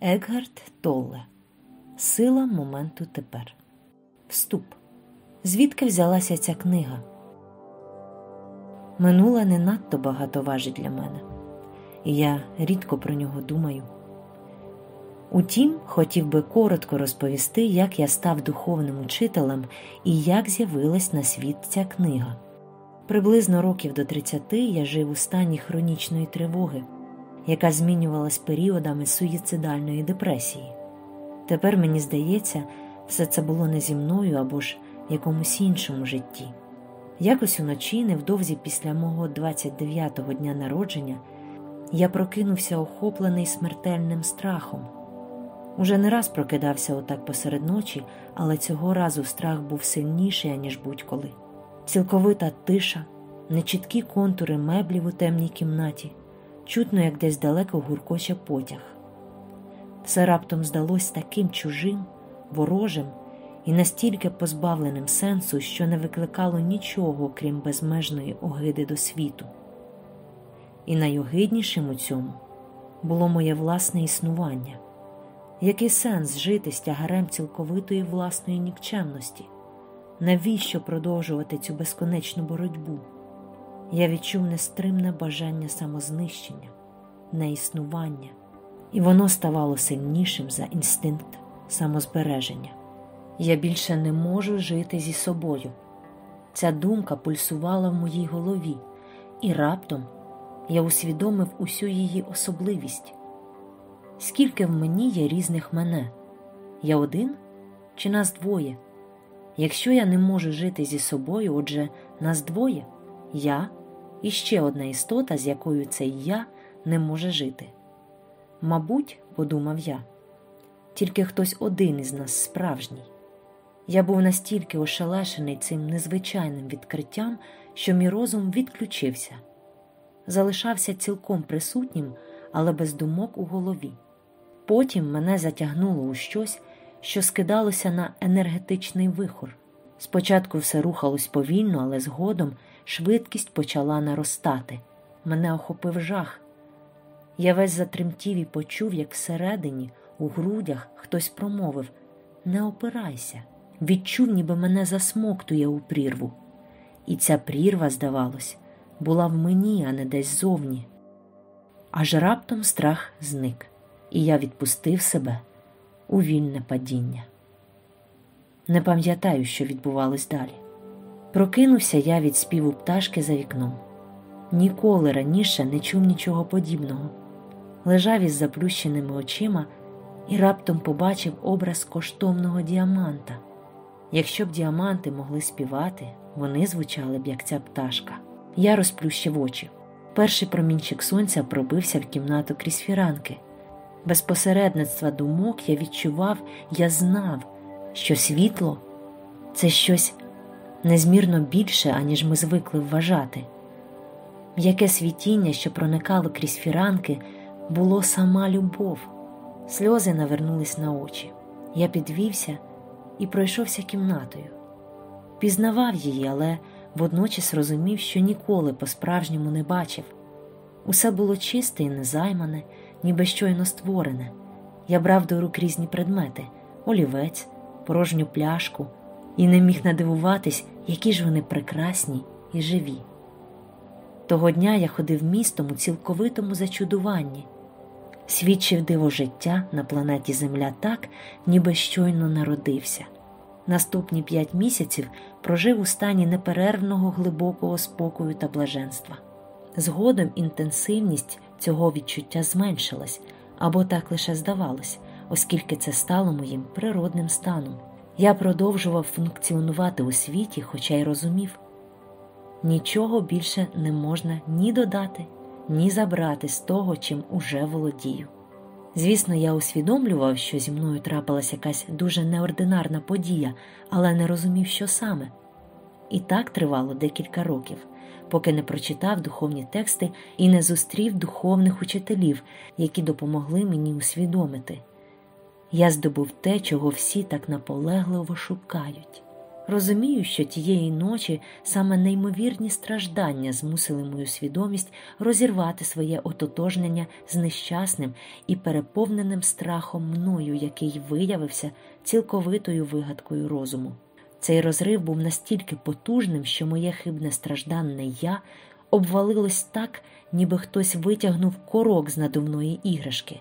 Екгард Толле Сила моменту тепер. Вступ. Звідки взялася ця книга? Минуле не надто багато важить для мене, і я рідко про нього думаю. Утім, хотів би коротко розповісти, як я став духовним учителем і як з'явилась на світ ця книга. Приблизно років до 30 я жив у стані хронічної тривоги, яка змінювалась періодами суїцидальної депресії. Тепер мені здається, все це було не зі мною або ж якомусь іншому житті. Якось уночі, невдовзі після мого 29-го дня народження, я прокинувся охоплений смертельним страхом. Уже не раз прокидався отак посеред ночі, але цього разу страх був сильніший, аніж будь-коли. Цілковита тиша, нечіткі контури меблів у темній кімнаті, чутно, як десь далеко гуркоче потяг. Все раптом здалось таким чужим, ворожим і настільки позбавленим сенсу, що не викликало нічого, крім безмежної огиди до світу. І найогиднішим у цьому було моє власне існування. Який сенс жити з тягарем цілковитої власної нікчемності? Навіщо продовжувати цю безконечну боротьбу? Я відчув нестримне бажання самознищення, неіснування, і воно ставало сильнішим за інстинкт самозбереження. Я більше не можу жити зі собою. Ця думка пульсувала в моїй голові, і раптом я усвідомив усю її особливість. Скільки в мені є різних мене? Я один чи нас двоє? Якщо я не можу жити зі собою, отже, нас двоє, я і ще одна істота, з якою цей я не може жити. Мабуть, подумав я, тільки хтось один із нас справжній. Я був настільки ошелешений цим незвичайним відкриттям, що мій розум відключився, залишався цілком присутнім, але без думок у голові. Потім мене затягнуло у щось, що скидалося на енергетичний вихор. Спочатку все рухалось повільно, але згодом швидкість почала наростати. Мене охопив жах. Я весь затремтів і почув, як всередині, у грудях, хтось промовив Не опирайся, відчув, ніби мене засмоктує у прірву. І ця прірва, здавалось, була в мені, а не десь зовні. Аж раптом страх зник і я відпустив себе у вільне падіння. Не пам'ятаю, що відбувалось далі. Прокинувся я від співу пташки за вікном. Ніколи раніше не чув нічого подібного. Лежав із заплющеними очима і раптом побачив образ коштовного діаманта. Якщо б діаманти могли співати, вони звучали б, як ця пташка. Я розплющив очі. Перший промінчик сонця пробився в кімнату крізь фіранки без посередництва думок я відчував, я знав, що світло це щось незмірно більше, аніж ми звикли вважати. Яке світіння, що проникало крізь фіранки, було сама любов, сльози навернулись на очі. Я підвівся і пройшовся кімнатою. Пізнавав її, але водночас розумів, що ніколи по-справжньому не бачив. Усе було чисте і незаймане ніби щойно створене. Я брав до рук різні предмети олівець, порожню пляшку, і не міг надивуватись, які ж вони прекрасні і живі. Того дня я ходив містом у цілковитому зачудуванні, свідчив диво життя на планеті Земля так, ніби щойно народився. Наступні п'ять місяців прожив у стані неперервного глибокого спокою та блаженства. Згодом інтенсивність цього відчуття зменшилась або так лише здавалось, оскільки це стало моїм природним станом. Я продовжував функціонувати у світі, хоча й розумів, нічого більше не можна ні додати, ні забрати з того, чим уже володію. Звісно, я усвідомлював, що зі мною трапилась якась дуже неординарна подія, але не розумів, що саме. І так тривало декілька років поки не прочитав духовні тексти і не зустрів духовних учителів, які допомогли мені усвідомити. Я здобув те, чого всі так наполегливо шукають Розумію, що тієї ночі саме неймовірні страждання змусили мою свідомість розірвати своє ототожнення з нещасним і переповненим страхом мною, який виявився цілковитою вигадкою розуму. Цей розрив був настільки потужним, що моє хибне стражданне я обвалилось так, ніби хтось витягнув корок з надувної іграшки.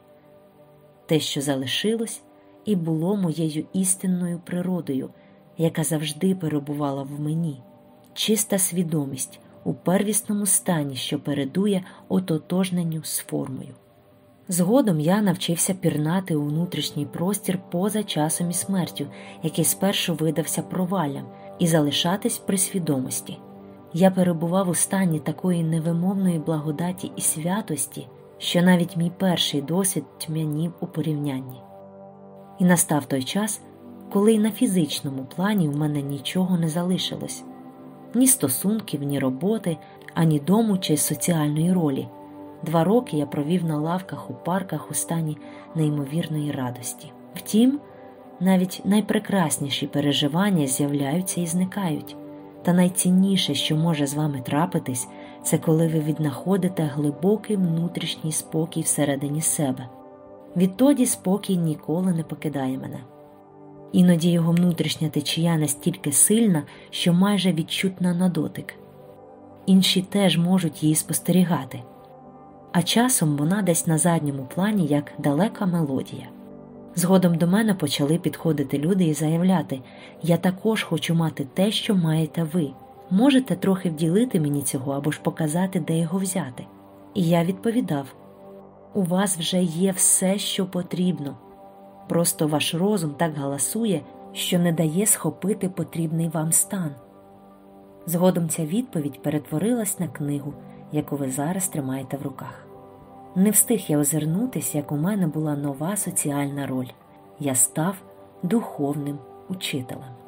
Те, що залишилось, і було моєю істинною природою яка завжди перебувала в мені, чиста свідомість у первісному стані, що передує ототожненню з формою. Згодом я навчився пірнати у внутрішній простір поза часом і смертю, який спершу видався проваллям, і залишатись при свідомості. Я перебував у стані такої невимовної благодаті і святості, що навіть мій перший досвід тьмянів у порівнянні. І настав той час, коли й на фізичному плані в мене нічого не залишилось ні стосунків, ні роботи, ані дому чи соціальної ролі. Два роки я провів на лавках у парках у стані неймовірної радості. Втім, навіть найпрекрасніші переживання з'являються і зникають. Та найцінніше, що може з вами трапитись, це коли ви віднаходите глибокий внутрішній спокій всередині себе. Відтоді спокій ніколи не покидає мене. Іноді його внутрішня течія настільки сильна, що майже відчутна на дотик. Інші теж можуть її спостерігати, а часом вона десь на задньому плані як далека мелодія. Згодом до мене почали підходити люди і заявляти: Я також хочу мати те, що маєте ви. Можете трохи вділити мені цього або ж показати, де його взяти. І я відповідав: У вас вже є все, що потрібно. Просто ваш розум так галасує, що не дає схопити потрібний вам стан. Згодом ця відповідь перетворилась на книгу, яку ви зараз тримаєте в руках. Не встиг я озирнутися, як у мене була нова соціальна роль я став духовним учителем.